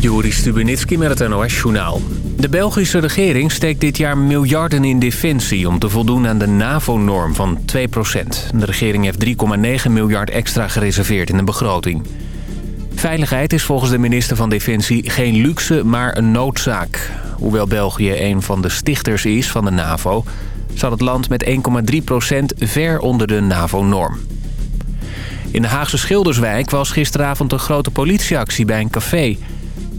Joris Stubenitski met het NOS-journaal. De Belgische regering steekt dit jaar miljarden in defensie... om te voldoen aan de NAVO-norm van 2% De regering heeft 3,9 miljard extra gereserveerd in de begroting. Veiligheid is volgens de minister van Defensie geen luxe, maar een noodzaak. Hoewel België een van de stichters is van de NAVO... zat het land met 1,3% ver onder de NAVO-norm. In de Haagse Schilderswijk was gisteravond een grote politieactie bij een café...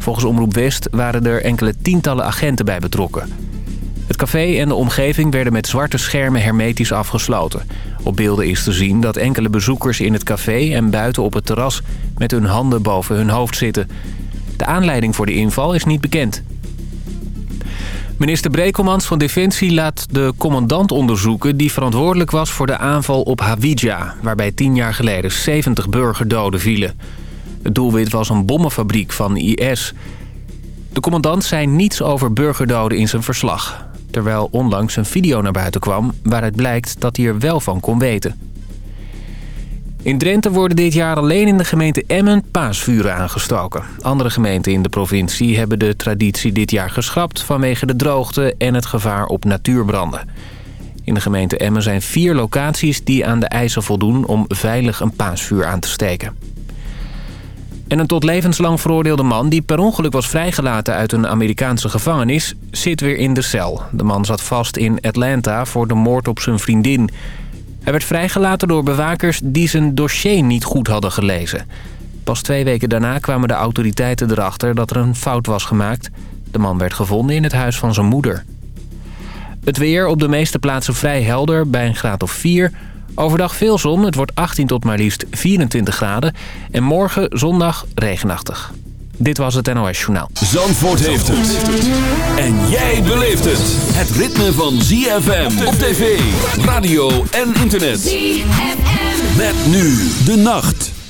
Volgens Omroep West waren er enkele tientallen agenten bij betrokken. Het café en de omgeving werden met zwarte schermen hermetisch afgesloten. Op beelden is te zien dat enkele bezoekers in het café en buiten op het terras... met hun handen boven hun hoofd zitten. De aanleiding voor de inval is niet bekend. Minister Brekelmans van Defensie laat de commandant onderzoeken... die verantwoordelijk was voor de aanval op Hawija... waarbij tien jaar geleden 70 burgerdoden vielen. Het doelwit was een bommenfabriek van IS. De commandant zei niets over burgerdoden in zijn verslag. Terwijl onlangs een video naar buiten kwam waaruit blijkt dat hij er wel van kon weten. In Drenthe worden dit jaar alleen in de gemeente Emmen paasvuren aangestoken. Andere gemeenten in de provincie hebben de traditie dit jaar geschrapt... vanwege de droogte en het gevaar op natuurbranden. In de gemeente Emmen zijn vier locaties die aan de eisen voldoen... om veilig een paasvuur aan te steken. En een tot levenslang veroordeelde man die per ongeluk was vrijgelaten uit een Amerikaanse gevangenis zit weer in de cel. De man zat vast in Atlanta voor de moord op zijn vriendin. Hij werd vrijgelaten door bewakers die zijn dossier niet goed hadden gelezen. Pas twee weken daarna kwamen de autoriteiten erachter dat er een fout was gemaakt. De man werd gevonden in het huis van zijn moeder. Het weer op de meeste plaatsen vrij helder bij een graad of 4... Overdag veel zon, het wordt 18 tot maar liefst 24 graden. En morgen zondag regenachtig. Dit was het NOS Journaal. Zandvoort heeft het. En jij beleeft het. Het ritme van ZFM op tv, radio en internet. ZFM. Met nu de nacht.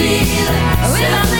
To see the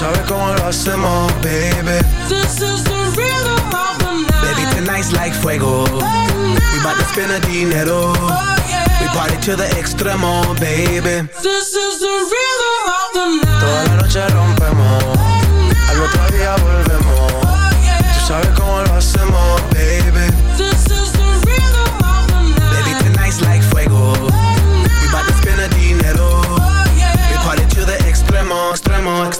Tú sabes cómo lo hacemos, baby. This is the rhythm of the night. Baby, tonight's like fuego. We bout to spend dinero. We party to the extremo, baby. This is the rhythm of the night. Toda la noche rompemos. Al otro día volvemos. Oh, yeah. Tú sabes cómo lo hacemos, baby. This is the rhythm of the night. Baby, tonight's like fuego. We bout to spend the dinero. We party to the extremo, extremo, extremo.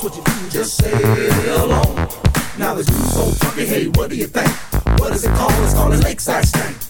That's what you do, just sail on. Now the dude's so funky, hey, what do you think? What is it called? It's called a lakeside stank.